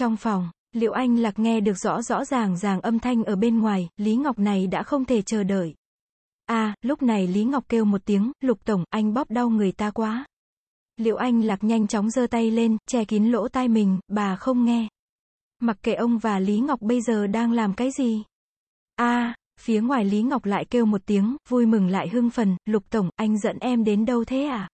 Trong phòng, Liệu Anh Lạc nghe được rõ rõ ràng ràng âm thanh ở bên ngoài, Lý Ngọc này đã không thể chờ đợi. À, lúc này Lý Ngọc kêu một tiếng, Lục Tổng, anh bóp đau người ta quá. Liệu Anh Lạc nhanh chóng giơ tay lên, che kín lỗ tai mình, bà không nghe. Mặc kệ ông và Lý Ngọc bây giờ đang làm cái gì. À, phía ngoài Lý Ngọc lại kêu một tiếng, vui mừng lại hưng phần, Lục Tổng, anh dẫn em đến đâu thế à?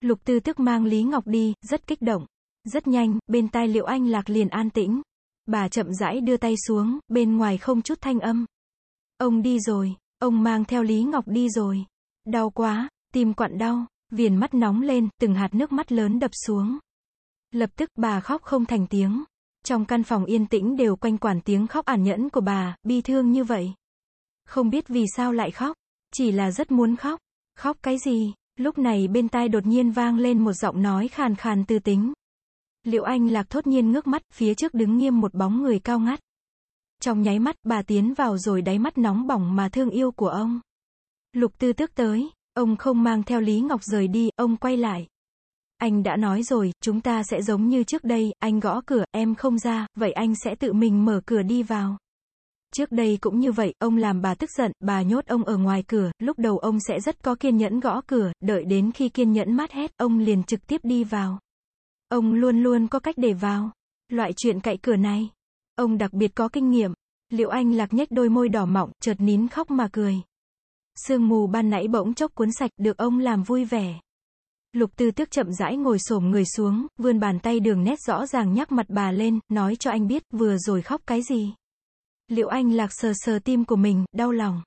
Lục Tư tức mang Lý Ngọc đi, rất kích động. Rất nhanh, bên tai Liệu Anh Lạc liền an tĩnh. Bà chậm rãi đưa tay xuống, bên ngoài không chút thanh âm. Ông đi rồi, ông mang theo Lý Ngọc đi rồi. Đau quá, tim quặn đau, viền mắt nóng lên, từng hạt nước mắt lớn đập xuống. Lập tức bà khóc không thành tiếng. Trong căn phòng yên tĩnh đều quanh quản tiếng khóc ản nhẫn của bà, bi thương như vậy. Không biết vì sao lại khóc, chỉ là rất muốn khóc. Khóc cái gì? Lúc này bên tai đột nhiên vang lên một giọng nói khàn khàn tư tính. Liệu anh lạc thốt nhiên ngước mắt, phía trước đứng nghiêm một bóng người cao ngắt. Trong nháy mắt, bà tiến vào rồi đáy mắt nóng bỏng mà thương yêu của ông. Lục tư tước tới, ông không mang theo Lý Ngọc rời đi, ông quay lại. Anh đã nói rồi, chúng ta sẽ giống như trước đây, anh gõ cửa, em không ra, vậy anh sẽ tự mình mở cửa đi vào. Trước đây cũng như vậy, ông làm bà tức giận, bà nhốt ông ở ngoài cửa, lúc đầu ông sẽ rất có kiên nhẫn gõ cửa, đợi đến khi kiên nhẫn mát hết, ông liền trực tiếp đi vào. Ông luôn luôn có cách để vào. Loại chuyện cậy cửa này. Ông đặc biệt có kinh nghiệm. Liệu anh lạc nhếch đôi môi đỏ mọng, chợt nín khóc mà cười. Sương mù ban nãy bỗng chốc cuốn sạch, được ông làm vui vẻ. Lục tư tước chậm rãi ngồi xổm người xuống, vươn bàn tay đường nét rõ ràng nhắc mặt bà lên, nói cho anh biết, vừa rồi khóc cái gì. Liệu anh lạc sờ sờ tim của mình, đau lòng.